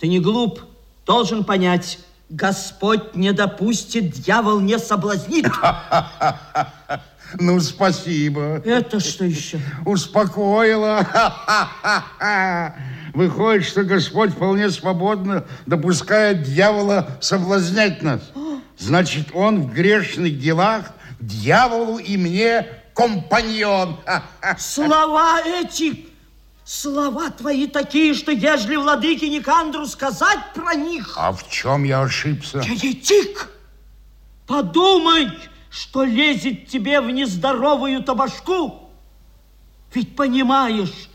Ты не глуп, должен понять. Господь не допустит, дьявол не соблазнит. Ну, спасибо. Это что еще? Успокоила. Выходит, что Господь вполне свободно допускает дьявола соблазнять нас. Значит, он в грешных делах дьяволу и мне компаньон. Слова эти, слова твои такие, что ежели владыке Никандру сказать про них... А в чем я ошибся? Еретик, подумай, что лезет тебе в нездоровую табашку. Ведь понимаешь,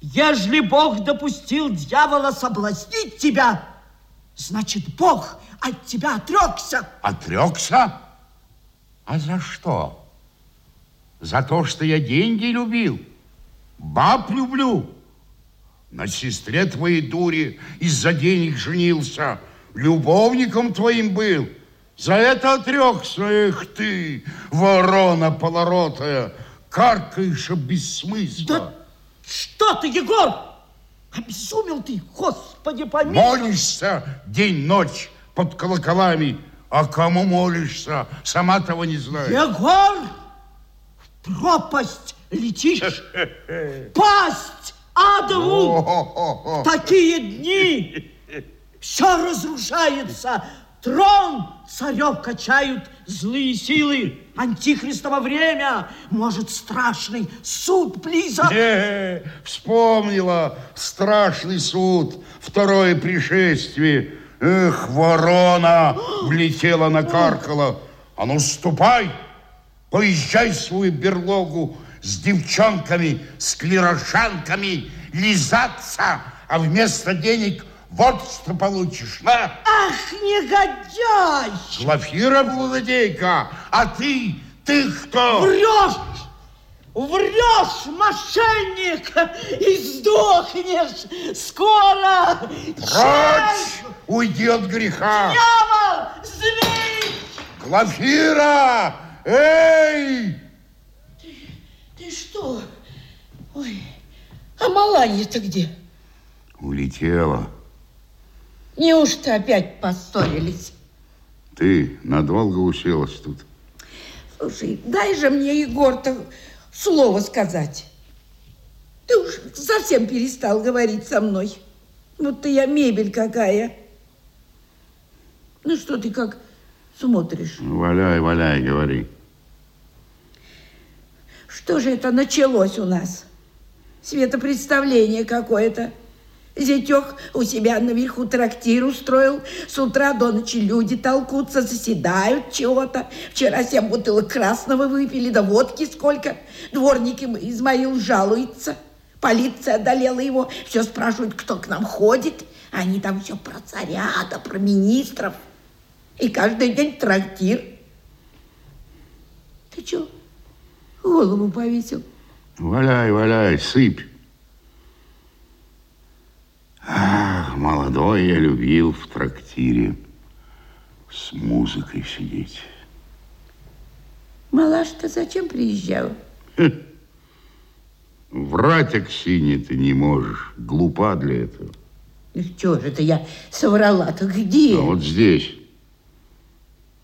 ежели Бог допустил дьявола соблазнить тебя, значит, Бог от тебя отрекся. Отрекся? А за что? За то, что я деньги любил, баб люблю. На сестре твоей дури из-за денег женился, любовником твоим был. За это отрекся, эх ты, ворона полоротая, каркаешь без смысла. Да что ты, Егор? Обезумел ты, Господи помилуй. Молишься день-ночь под колоколами, а кому молишься, сама того не знаешь. Егор, в пропасть летишь, пасть адову. В такие дни все разрушается, Трон царев качают злые силы. Антихристово время, может, страшный суд близок. Не, вспомнила страшный суд, второе пришествие. Эх, ворона влетела, накаркала. А ну, ступай, поезжай в свою берлогу с девчонками, с клерошанками, лизаться, а вместо денег вот что получишь, на. Ах, негодяй! Глафира блудодейка, а ты, ты кто? Врешь! Врешь, мошенник, и сдохнешь скоро! Прочь! Уйди от греха! Дьявол! Змей! Глафира! Эй! Ты, что? Ой, а Маланья-то где? Улетела. Неужто опять поссорились? Ты надолго уселась тут. Слушай, дай же мне, Егор-то, слово сказать. Ты уж совсем перестал говорить со мной. Будто я мебель какая. Ну что ты как смотришь? Валяй, валяй, говори. Что же это началось у нас? Светопредставление какое-то. Зятек у себя наверху трактир устроил. С утра до ночи люди толкутся, заседают чего-то. Вчера семь бутылок красного выпили, да водки сколько. Дворник им Измаил жалуется. Полиция одолела его, все спрашивают, кто к нам ходит. Они там все про царя, да про министров. И каждый день трактир. Ты что, голову повесил? Валяй, валяй, сыпь. Ах, молодой я любил в трактире с музыкой сидеть. Малаш-то зачем приезжал? Врать, Аксинья, ты не можешь. Глупа для этого. И что же это я соврала-то? Где? А вот здесь.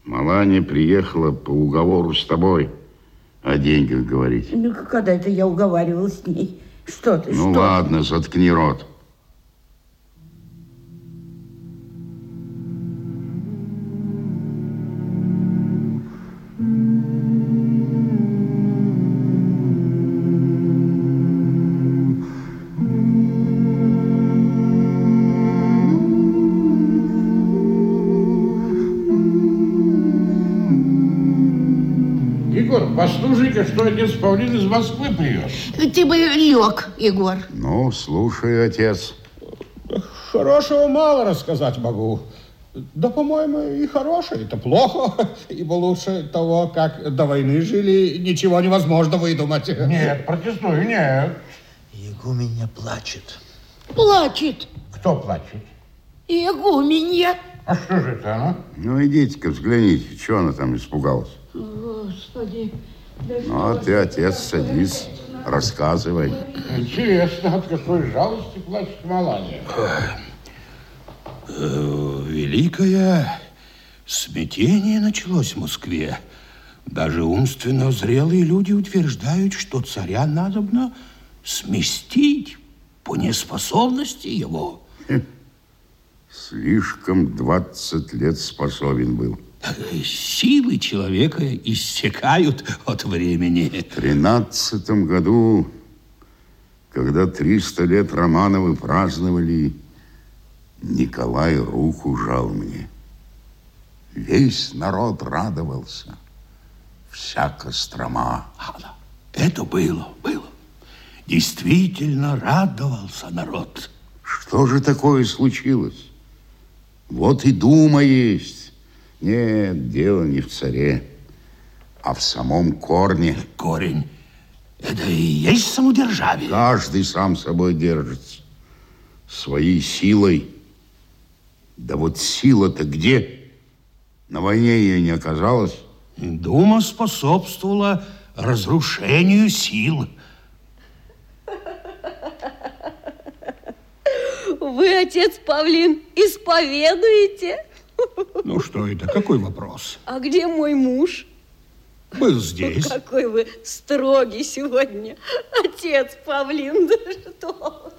Маланя приехала по уговору с тобой о деньгах говорить. Ну, когда это я уговаривала с ней? Что ты, Ну что? ладно, заткни рот. Послушай-ка, что отец Павлин из Москвы привез. Ты бы лег, Егор. Ну, слушай, отец. Хорошего мало рассказать могу. Да, по-моему, и хорошее, это плохо, ибо лучше того, как до войны жили, ничего невозможно выдумать. Нет, протестую, нет. Игуменя плачет. Плачет. Кто плачет? Игуменья. А что же это она? Ну, идите-ка, взгляните, что она там испугалась. Господи. Ну, а ты, отец, садись, рассказывай. Интересно, от какой жалости плачет Маланья. Э, великое смятение началось в Москве. Даже умственно зрелые люди утверждают, что царя надобно сместить по неспособности его. Слишком 20 лет способен был. Силы человека иссякают от времени. В тринадцатом году, когда 300 лет Романовы праздновали, Николай руку жал мне. Весь народ радовался. Вся Кострома. Это было, было. Действительно радовался народ. Что же такое случилось? Вот и дума есть. Нет, дело не в царе, а в самом корне. Корень – это и есть самодержавие. Каждый сам собой держится. Своей силой. Да вот сила-то где? На войне ее не оказалось. Дума способствовала разрушению сил. Вы, отец Павлин, исповедуете? Ну что это? Какой вопрос? А где мой муж? Был здесь. Какой вы строгий сегодня, отец Павлин. Да что?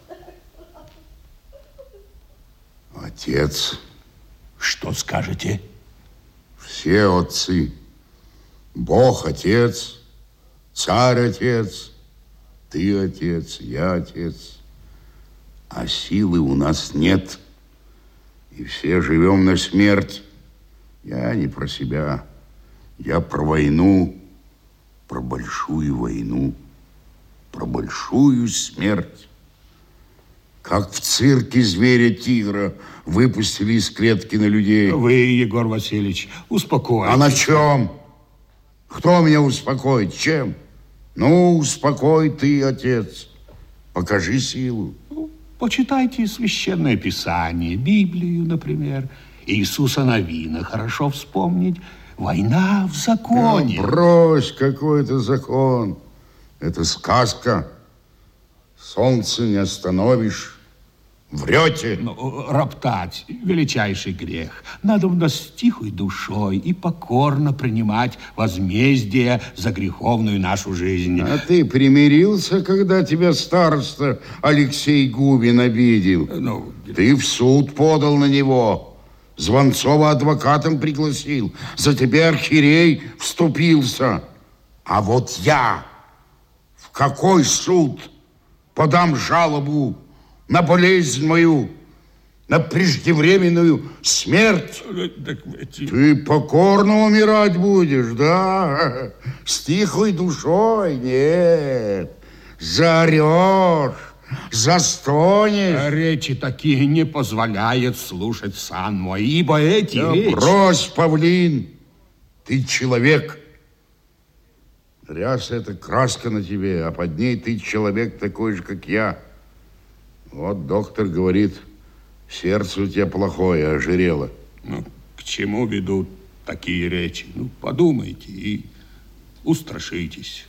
Отец. Что скажете? Все отцы. Бог отец, царь отец, ты отец, я отец. А силы у нас нет. И все живем на смерть. Я не про себя. Я про войну, про большую войну, про большую смерть. Как в цирке зверя-тигра выпустили из клетки на людей. Вы, Егор Васильевич, успокойтесь. А на чем? Кто меня успокоит? Чем? Ну, успокой ты, отец. Покажи силу. Почитайте священное писание, Библию, например. Иисуса Новина хорошо вспомнить. Война в законе. Да, брось, какой это закон. Это сказка. Солнце не остановишь. Врете. Ну, роптать – величайший грех. Надо с тихой душой и покорно принимать возмездие за греховную нашу жизнь. А ты примирился, когда тебя староста Алексей Губин обидел? Ну, ты в суд подал на него. Звонцова адвокатом пригласил. За тебя архиерей вступился. А вот я в какой суд подам жалобу на болезнь мою, на преждевременную смерть. Ты покорно умирать будешь, да? С тихой душой? Нет. Заорешь, застонешь. А речи такие не позволяет слушать сан мой, ибо эти да речи... брось, павлин, ты человек. Ряса – это краска на тебе, а под ней ты человек такой же, как я. Вот доктор говорит, сердце у тебя плохое, ожирело. Ну, к чему ведут такие речи? Ну, подумайте и устрашитесь.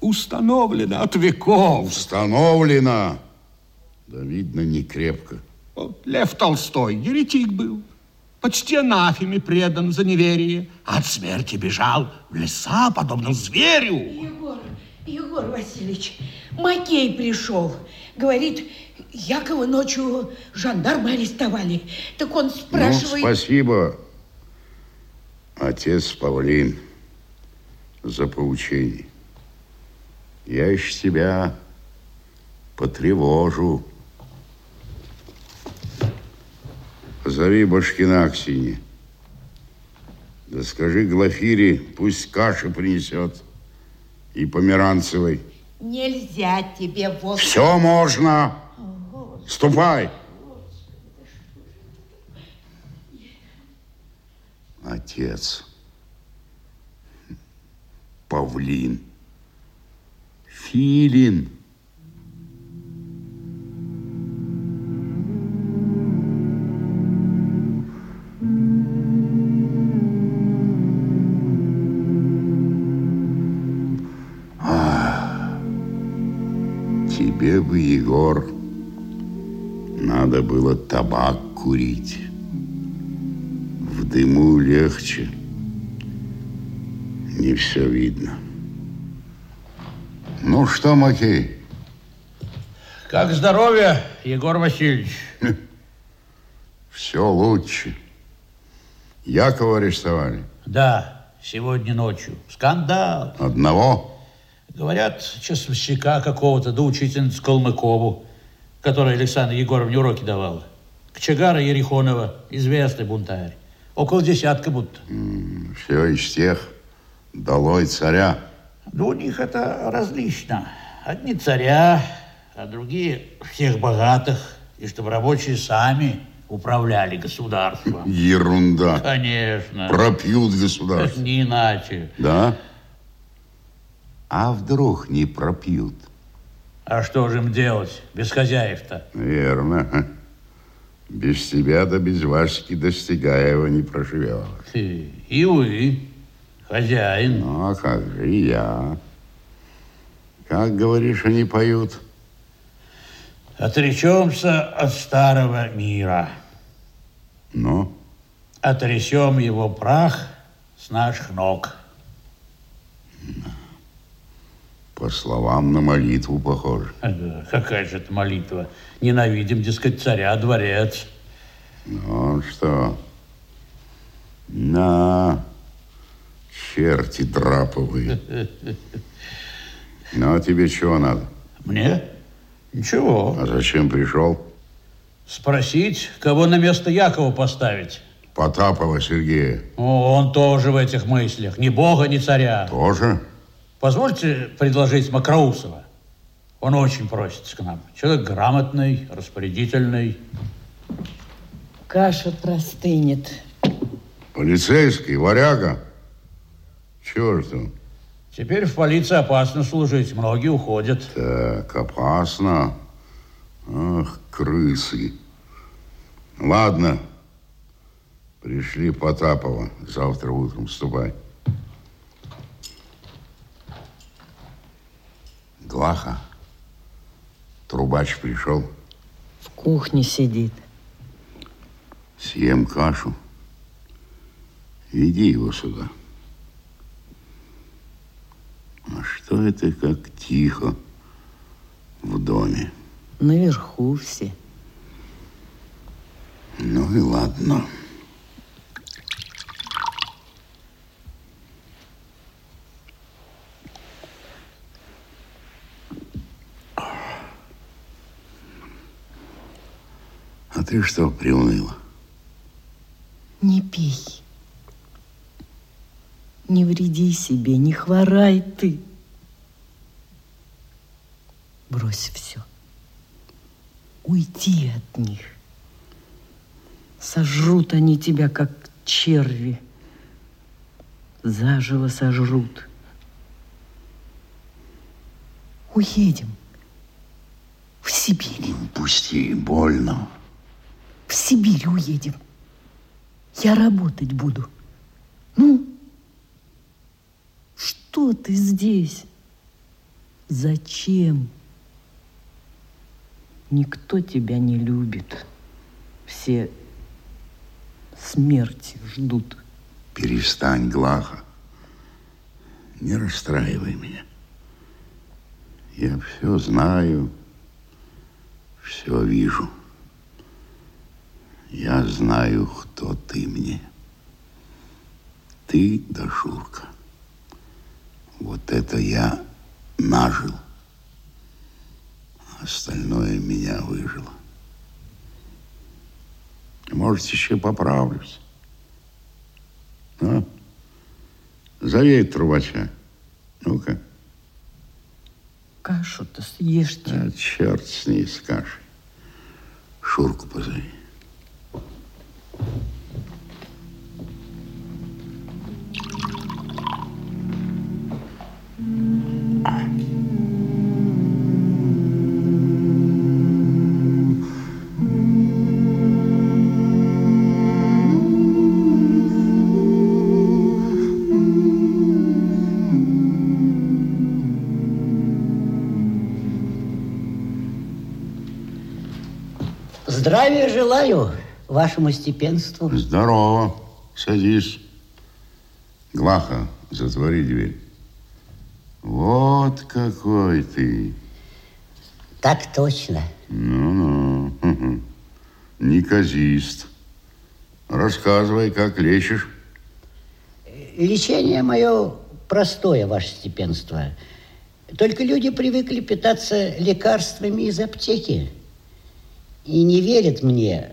Установлено от веков. Установлено. Да, видно, не крепко. Вот Лев Толстой еретик был. Почти анафеме предан за неверие. От смерти бежал в леса, подобно зверю. Егор, Егор Васильевич, Макей пришел. Говорит, Якова ночью жандармы арестовали. Так он спрашивает... Ну, спасибо, отец Павлин, за поучение. Я еще тебя потревожу. Позови Башкина Аксине. Да скажи Глафире, пусть каши принесет. И Померанцевой. Нельзя тебе вот... Все можно. Ступай. Отец. Павлин. Филин. А, тебе бы, Егор, надо было табак курить. В дыму легче. Не все видно. Ну что, Макей? Как здоровье, Егор Васильевич? Все лучше. Якова арестовали. Да, сегодня ночью. Скандал. Одного? Говорят, часовщика какого-то, да учительницу Калмыкову, которая Александр Егоровне уроки давала. Кочегара Ерехонова, известный бунтарь. Около десятка будто. Все из тех. Долой царя. Да у них это различно. Одни царя, а другие всех богатых. И чтобы рабочие сами управляли государством. Ерунда. Конечно. Пропьют государство. Не иначе. Да? А вдруг не пропьют? А что же им делать без хозяев-то? Верно. Без тебя да без Васьки Достигаева не проживешь. Ты, И вы, хозяин. Ну, а как же и я. Как, говоришь, они поют? Отречемся от старого мира. Ну, Отрясем его прах с наших ног. По словам на молитву похоже. Ага, Какая же это молитва? Ненавидим, дескать, царя, дворец. Ну, что? На, черти драповые. Ну, а тебе чего надо? Мне? Ничего. А зачем пришел? Спросить, кого на место Якова поставить. Потапова Сергея. О, он тоже в этих мыслях. Ни бога, ни царя. Тоже? Позвольте предложить Макроусова. Он очень просится к нам. Человек грамотный, распорядительный. Каша простынет. Полицейский, варяга. Ж там? Теперь в полиции опасно служить. Многие уходят. Так, опасно. Ах, крысы. Ладно. Пришли Потапова. Завтра утром ступай. Глаха. Трубач пришел. В кухне сидит. Съем кашу. Веди его сюда. А что это как тихо в доме? Наверху все. Ну и ладно. А ты что приуныла? Не пей. Не вреди себе, не хворай ты. Брось все. Уйди от них. Сожрут они тебя, как черви. Заживо сожрут. Уедем. В Сибирь. Пусти, больно. В Сибирь уедем. Я работать буду. Ну, что ты здесь? Зачем? Никто тебя не любит. Все смерти ждут. Перестань, Глаха. Не расстраивай меня. Я все знаю, все вижу. Я знаю, кто ты мне. Ты, Дашурка. Вот это я нажил. Остальное меня выжило. Может, еще поправлюсь. А? Зови трубача. Ну-ка. Кашу-то съешьте. А, черт с ней, с кашей. Шурку позови. Здравия желаю вашему степенству. Здорово. Садись. Глаха, затвори дверь. Вот какой ты. Так точно. Ну-ну. Неказист. Рассказывай, как лечишь. Лечение мое простое, ваше степенство. Только люди привыкли питаться лекарствами из аптеки и не верят мне.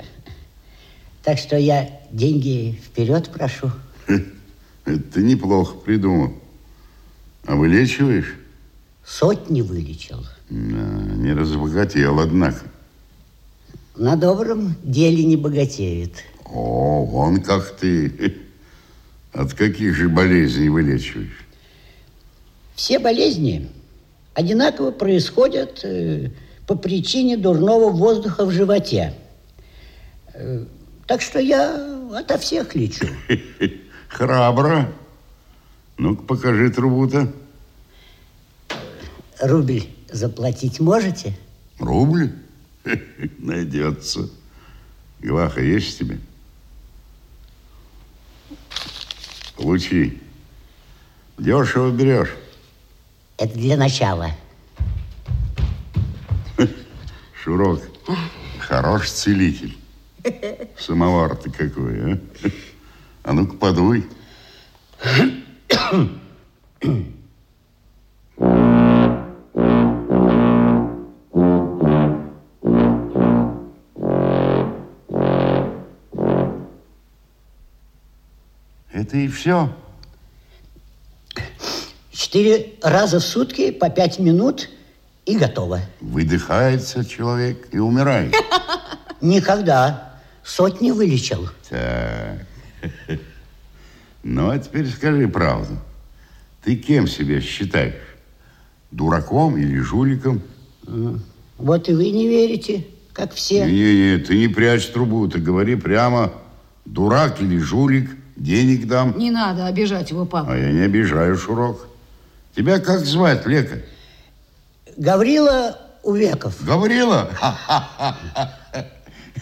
Так что я деньги вперед прошу. Это ты неплохо придумал. А вылечиваешь? Сотни вылечил. Да, не разбогател, однако. На добром деле не богатеет. О, вон как ты. От каких же болезней вылечиваешь? Все болезни одинаково происходят э, по причине дурного воздуха в животе. Так что я ото всех лечу. Храбро. Ну-ка, покажи трубу-то. Рубль заплатить можете? Рубль? Найдется. Глаха есть тебе? Получи. Дешево берешь. Это для начала. Шурок, хорош целитель. Самовар ты какой, а? А ну-ка подуй. Это и все. Четыре раза в сутки по пять минут и готово. Выдыхается человек и умирает. Никогда. Сотни вылечил. Так. Ну, а теперь скажи правду. Ты кем себя считаешь? Дураком или жуликом? Вот и вы не верите, как все. Не-не-не, ты не прячь трубу, ты говори прямо, дурак или жулик, денег дам. Не надо обижать его, папа. А я не обижаю, Шурок. Тебя как звать, лекарь? Гаврила Увеков. Гаврила?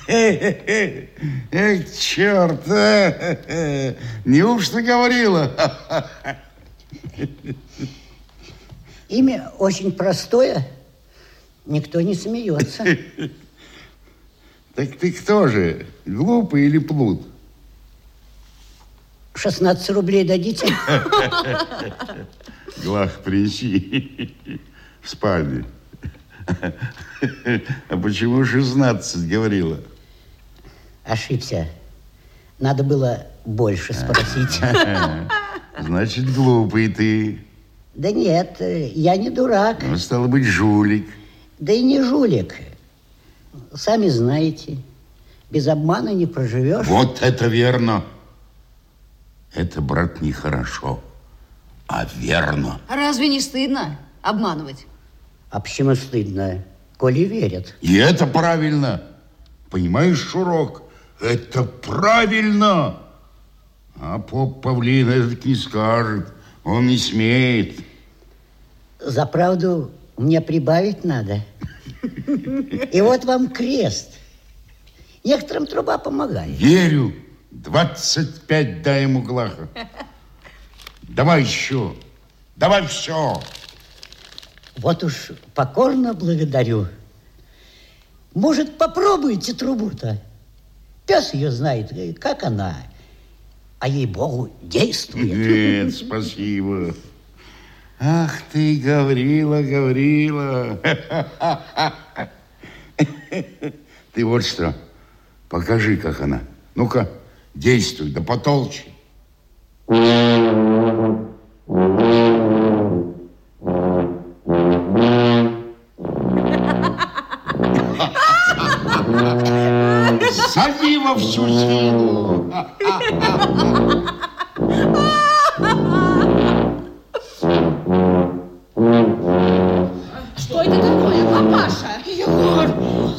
Эх, черт, а! неужто Гаврила? Имя очень простое, никто не смеется. Так ты кто же, глупый или плут? 16 рублей дадите? Глах, принеси в спальне. А почему 16 говорила? Ошибся. Надо было больше спросить. Значит, глупый ты. Да нет, я не дурак. Ну, стало быть, жулик. Да и не жулик. Сами знаете, без обмана не проживешь. Вот это верно. Это, брат, нехорошо, а верно. Разве не стыдно обманывать? А почему стыдно, коли верят? И это правильно. Понимаешь, Шурок, это правильно. А поп Павлин это не скажет. Он не смеет. За правду мне прибавить надо. И вот вам крест. Некоторым труба помогает. Верю. 25 дай ему Глаха. Давай еще. Давай все. Вот уж покорно благодарю. Может, попробуйте трубу-то? Пес ее знает, как она. А ей-богу, действует. Нет, спасибо. Ах ты, Гаврила, Гаврила. Ты вот что, покажи, как она. Ну-ка, действуй, да потолче. Сади во всю силу. Что это такое, папаша? Егор,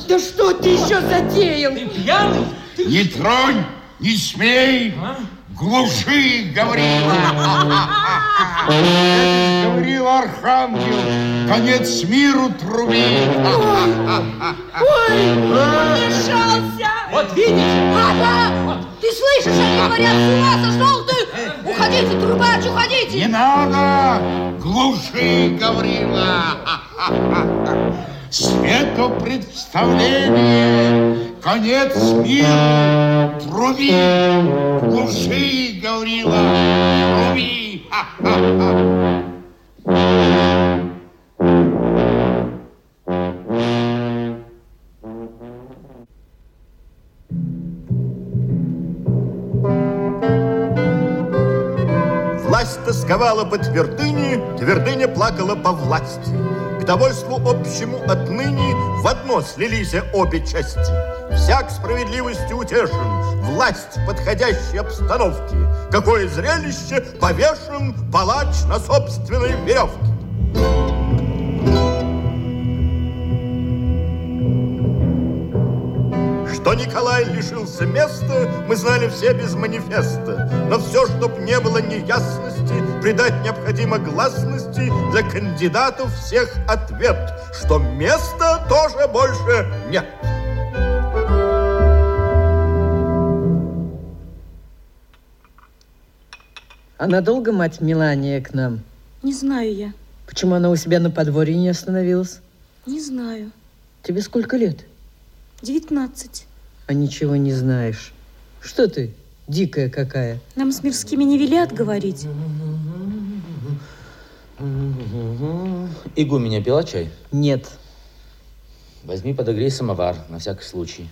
да что ты еще затеял? Ты пьяный? Ты Не тронь, не смей. Глуши, Гаврила! Говорил Архангел. Конец миру труби. Мешался! Вот видите? Папа! Ты слышишь, они говорят, с ума сошел ты! Уходите, трубач, уходите! Не надо! Глуши, Гаврила! Светопредставление! Конец миру! Труби! Глуши, Гаврила! Труби! Власть тосковала по твердыне, твердыня плакала по власти. К довольству общему отныне в одно слились обе части. Всяк справедливостью утешен, власть подходящей обстановке. Какое зрелище повешен палач на собственной веревке. Что Николай лишился места, мы знали все без манифеста. Но все, чтоб не было неясности, придать необходимо гласности для кандидатов всех ответ, что места тоже больше нет. А надолго мать Мелания к нам? Не знаю я, Почему она у себя на подворье не остановилась? не знаю. Тебе сколько лет? Девятнадцать. А ничего не знаешь. Что ты, дикая какая? Нам с мирскими не велят говорить. Игуменя пила чай? Нет. Возьми, подогрей самовар, на всякий случай.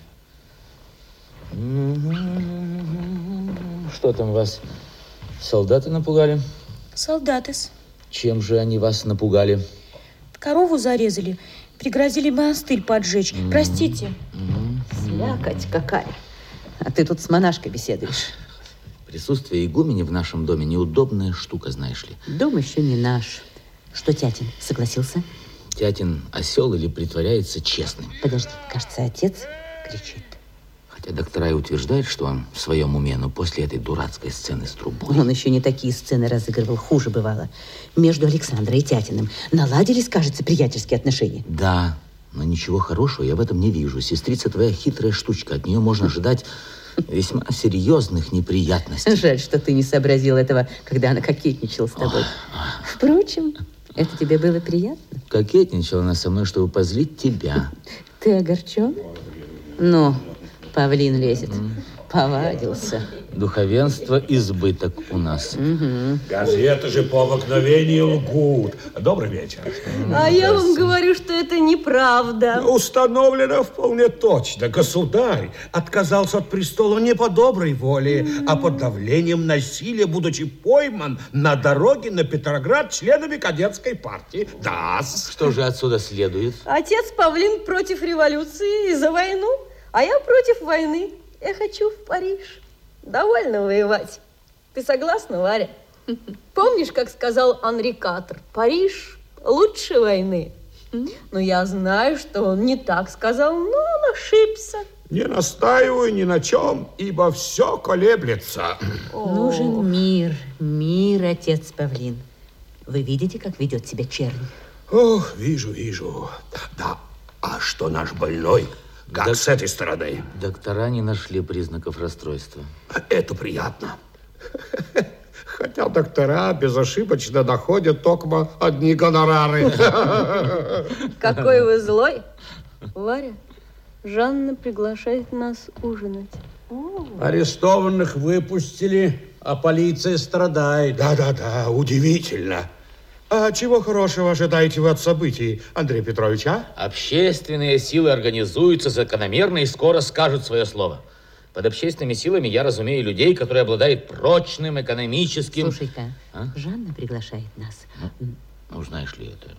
Что там вас? Солдаты напугали? Солдатес. Чем же они вас напугали? Корову зарезали. Пригрозили монастырь поджечь. Простите. Слякоть какая. А ты тут с монашкой беседуешь. Присутствие игумени в нашем доме неудобная штука, знаешь ли. Дом еще не наш. Что, Тятин, согласился? Тятин осел или притворяется честным. Подожди, кажется, отец кричит. Хотя доктора и утверждают, что он в своем уме, но после этой дурацкой сцены с трубой... Он еще не такие сцены разыгрывал, хуже бывало. Между Александрой и Тятиным наладились, кажется, приятельские отношения. Да, но ничего хорошего я в этом не вижу. Сестрица твоя хитрая штучка. От нее можно ожидать весьма серьезных неприятностей. Жаль, что ты не сообразил этого, когда она кокетничала с тобой. Впрочем, это тебе было приятно? Кокетничала она со мной, чтобы позлить тебя. Ты огорчен? Ну, павлин лезет. Повадился. Духовенство избыток у нас. Газеты же по обыкновению лгут. Добрый вечер. А я вам говорю, что это неправда. Установлено вполне точно. Государь отказался от престола не по доброй воле, а под давлением насилия, будучи пойман на дороге на Петроград членами кадетской партии. Да. Что же отсюда следует? Отец Павлин против революции и за войну, а я против войны. Я хочу в Париж. Довольно воевать. Ты согласна, Варя? Помнишь, как сказал Анри Катр? Париж лучше войны. Но я знаю, что он не так сказал, но он ошибся. Не настаиваю ни на чем, ибо все колеблется. Нужен мир, мир, отец Павлин. Вы видите, как ведет себя чернь? Ох, вижу, вижу. Да, а что наш больной? Как с этой стороны? Доктора не нашли признаков расстройства. Это приятно. Хотя доктора безошибочно находят только одни гонорары. Какой вы злой. Варя, Жанна приглашает нас ужинать. Арестованных выпустили, а полиция страдает. Да-да-да, удивительно. А чего хорошего ожидаете вы от событий, Андрей Петрович, а? Общественные силы организуются закономерно и скоро скажут свое слово. Под общественными силами я разумею людей, которые обладают прочным экономическим... Слушай-ка, А? Жанна приглашает нас. Ну, знаешь ли, это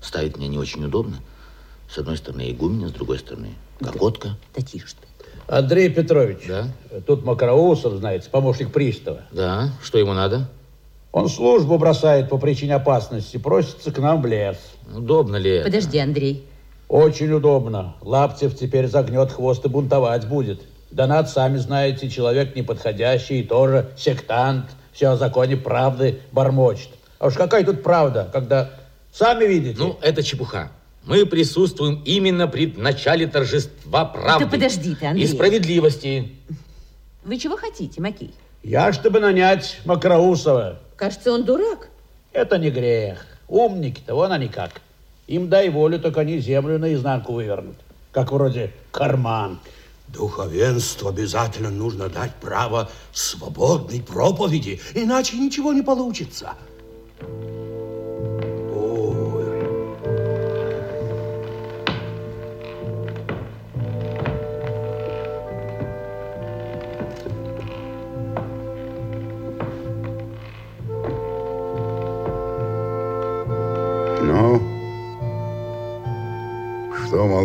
ставить меня не очень удобно. С одной стороны игуменя, с другой стороны Кокотка. Да тише ты. Андрей Петрович, Да? тут Макароусов, знаете, помощник пристава. Да, что ему надо? Он службу бросает по причине опасности, просится к нам в лес. Удобно ли это? Подожди, Андрей. Очень удобно. Лаптев теперь загнет хвост и бунтовать будет. Донат, сами знаете, человек неподходящий, тоже сектант, все о законе правды бормочет. А уж какая тут правда, когда сами видите? Ну, это чепуха. Мы присутствуем именно при начале торжества правды. Да подожди ты, Андрей. И справедливости. Вы чего хотите, Макей? Я, чтобы нанять Макроусова. Кажется, он дурак. Это не грех. Умники-то, вон они как. Им дай волю, только они землю наизнанку вывернут. Как вроде карман. Духовенству обязательно нужно дать право свободной проповеди, иначе ничего не получится.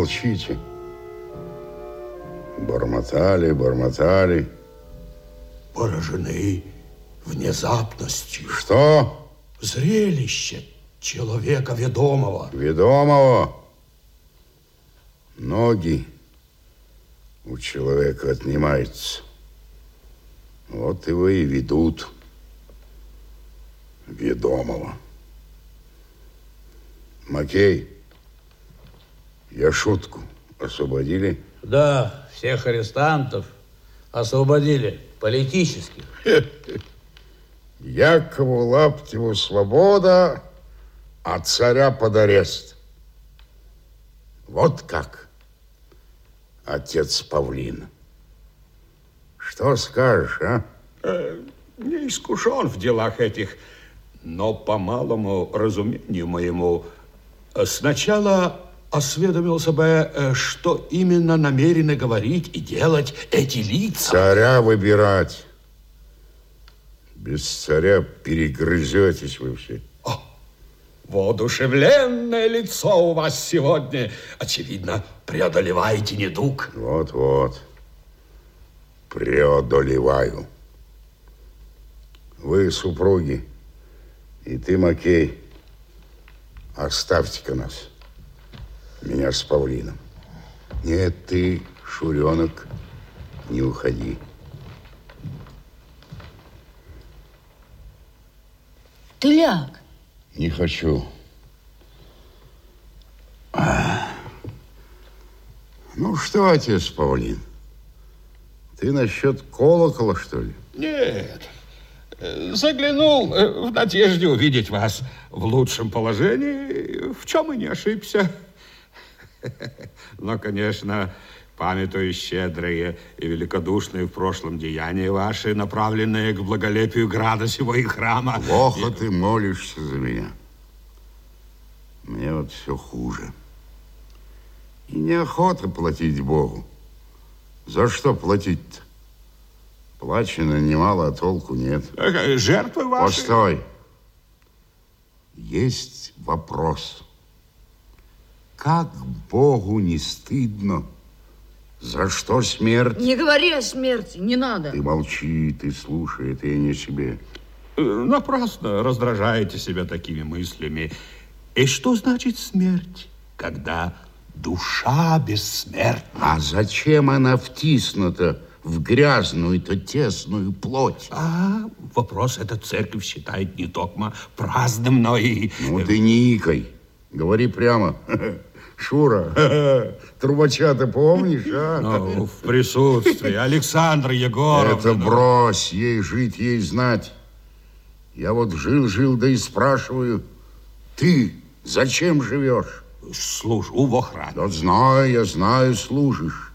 Молчите? Бормотали, бормотали. Поражены внезапностью. Что? Зрелище человека ведомого. Ведомого? Ноги у человека отнимаются. Вот его и ведут ведомого. Макей, я шутку. Освободили? Да, всех арестантов освободили политических. Якову Лаптеву свобода, а царя под арест. Вот как, отец Павлин. Что скажешь, а? Э, не искушен в делах этих, но по малому разумению моему сначала осведомился бы, э, что именно намерены говорить и делать эти лица. Царя выбирать. Без царя перегрызетесь вы все. Воодушевленное лицо у вас сегодня. Очевидно, преодолеваете недуг. Вот-вот. Преодолеваю. Вы, супруги, и ты, Макей, оставьте-ка нас. Меня с Павлином. Нет, ты, Шуренок, не уходи. Ты ляг. Не хочу. А. Ну что, отец Павлин, ты насчет колокола, что ли? Нет. Заглянул э, в надежде увидеть вас в лучшем положении, в чем и не ошибся. Но, конечно, памятуя щедрые и великодушные в прошлом деяния ваши, направленные к благолепию града сего и храма. Плохо ты молишься за меня. Мне вот все хуже. И неохота платить Богу. За что платить-то? Плачено немало, а толку нет. Э, Жертвы ваши... Постой. Есть вопрос. Как Богу не стыдно? За что смерть? Не говори о смерти, не надо. Ты молчи, ты слушай, это я не себе. Э, Напрасно раздражаете себя такими мыслями. И что значит смерть, когда душа бессмертна? А зачем она втиснута в грязную-то тесную плоть? А вопрос этот церковь считает не только праздным, но и... Ну ты не икай, говори прямо. Шура, трубача ты помнишь, а? Ну, в присутствии Александра Егоровны. Это брось, ей жить, ей знать. Я вот жил-жил, да и спрашиваю, ты зачем живешь? Служу в охране. Да знаю, я знаю, служишь.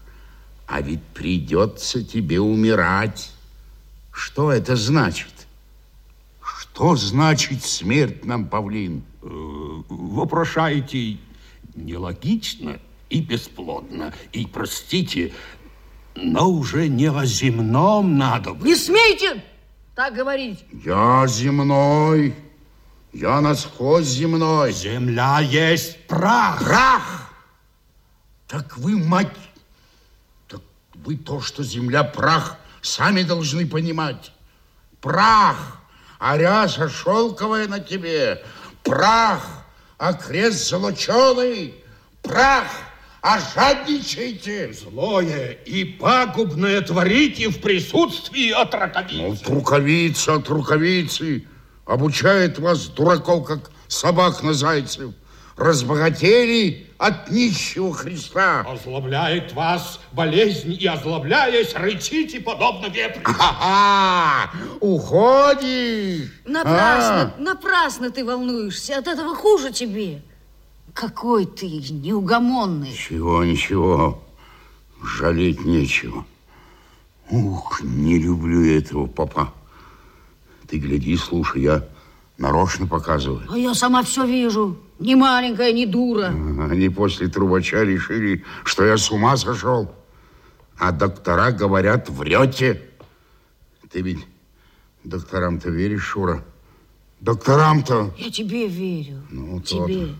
А ведь придется тебе умирать. Что это значит? Что значит смерть нам, Павлин? Э, Вопрошаете нелогично и бесплодно. И, простите, но уже не о земном надо. Не смейте так говорить. Я земной. Я насквозь земной. Земля есть прах. Прах? Так вы, мать, так вы то, что земля прах, сами должны понимать. Прах, а ряса шелковая на тебе. Прах, а крест золоченый. Прах, а жадничаете. Злое и пагубное творите в присутствии от раковицы. От рукавицы, от рукавицы. Обучает вас, дураков, как собак на зайцев. Разбогатели от нищего Христа. Озлобляет вас болезнь, и озлобляясь, рычите, подобно вепрю. Ага, уходишь. Напрасно, напрасно ты волнуешься. От этого хуже тебе. Какой ты неугомонный. Ничего, ничего. Жалеть нечего. Ух, не люблю этого папа. Ты гляди, слушай, я нарочно показываю. А я сама все вижу. Ни маленькая, ни дура. Они после трубача решили, что я с ума сошел. А доктора говорят, врете. Ты ведь докторам-то веришь, Шура? Докторам-то? Я тебе верю. Ну, тебе. то-то.